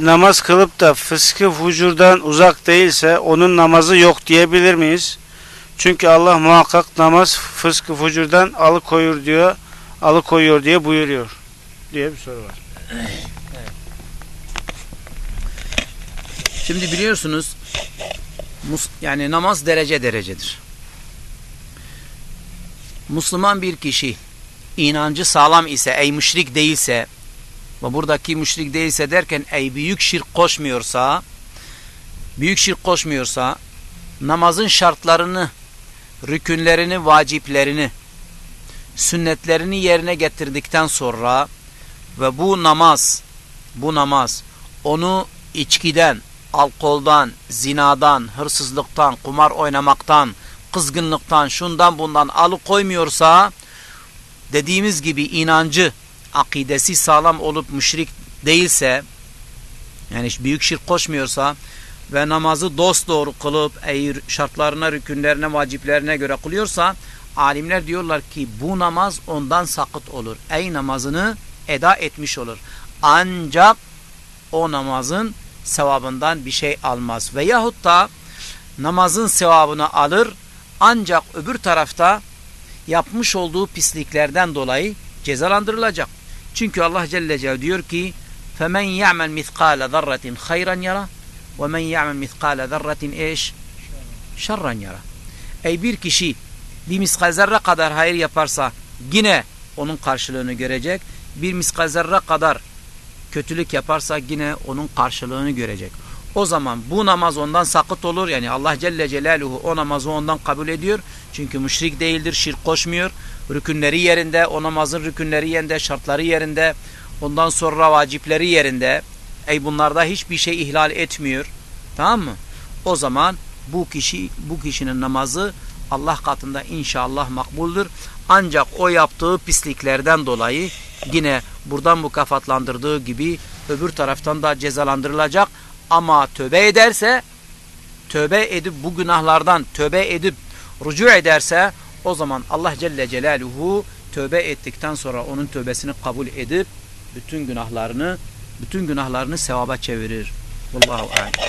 namaz kılıp da fıskı fucurdan uzak değilse onun namazı yok diyebilir miyiz? Çünkü Allah muhakkak namaz fıskı fucurdan alıkoyur diyor, alıkoyuyor diye buyuruyor diye bir soru var. Şimdi biliyorsunuz yani namaz derece derecedir. Müslüman bir kişi inancı sağlam ise, ey müşrik değilse ve buradaki müşrik değilse derken ey büyük şirk koşmuyorsa büyük şirk koşmuyorsa namazın şartlarını, rükünlerini, vaciplerini, sünnetlerini yerine getirdikten sonra ve bu namaz bu namaz onu içkiden, alkoldan, zinadan, hırsızlıktan, kumar oynamaktan, kızgınlıktan, şundan bundan alıkoymuyorsa dediğimiz gibi inancı, akidesi sağlam olup müşrik değilse yani büyük şirk koşmuyorsa ve namazı dost doğru kılıp eğer şartlarına, rükünlerine, vaciplerine göre kılıyorsa alimler diyorlar ki bu namaz ondan sakıt olur. Ey namazını eda etmiş olur. Ancak o namazın sevabından bir şey almaz. Veyahut da namazın sevabını alır ancak öbür tarafta yapmış olduğu pisliklerden dolayı cezalandırılacak. Çünkü Allah Celle Celaluhu diyor ki فَمَنْ يَعْمَلْ مِثْقَالَ ذَرَّةٍ خَيْرًا يَرَى وَمَنْ يَعْمَلْ مِثْقَالَ ذَرَّةٍ ايش شَرًّا يَرَى Ey bir kişi bir miskal zerre kadar hayır yaparsa yine onun karşılığını görecek. Bir miskal zerre kadar kötülük yaparsa yine onun karşılığını görecek. O zaman bu namaz ondan sakıt olur. Yani Allah Celle Celaluhu o namazı ondan kabul ediyor. Çünkü müşrik değildir, şirk koşmuyor. Rükünleri yerinde, o namazın rükünleri yerinde, şartları yerinde. Ondan sonra vacipleri yerinde. Ey bunlarda hiçbir şey ihlal etmiyor. Tamam mı? O zaman bu kişi bu kişinin namazı Allah katında inşallah makbuldür. Ancak o yaptığı pisliklerden dolayı yine buradan mukafatlandırdığı gibi öbür taraftan da cezalandırılacak. Ama tövbe ederse tövbe edip bu günahlardan tövbe edip rücu ederse o zaman Allah Celle Celaluhu tövbe ettikten sonra onun tövbesini kabul edip bütün günahlarını bütün günahlarını sevaba çevirir. Vallahu a'lam.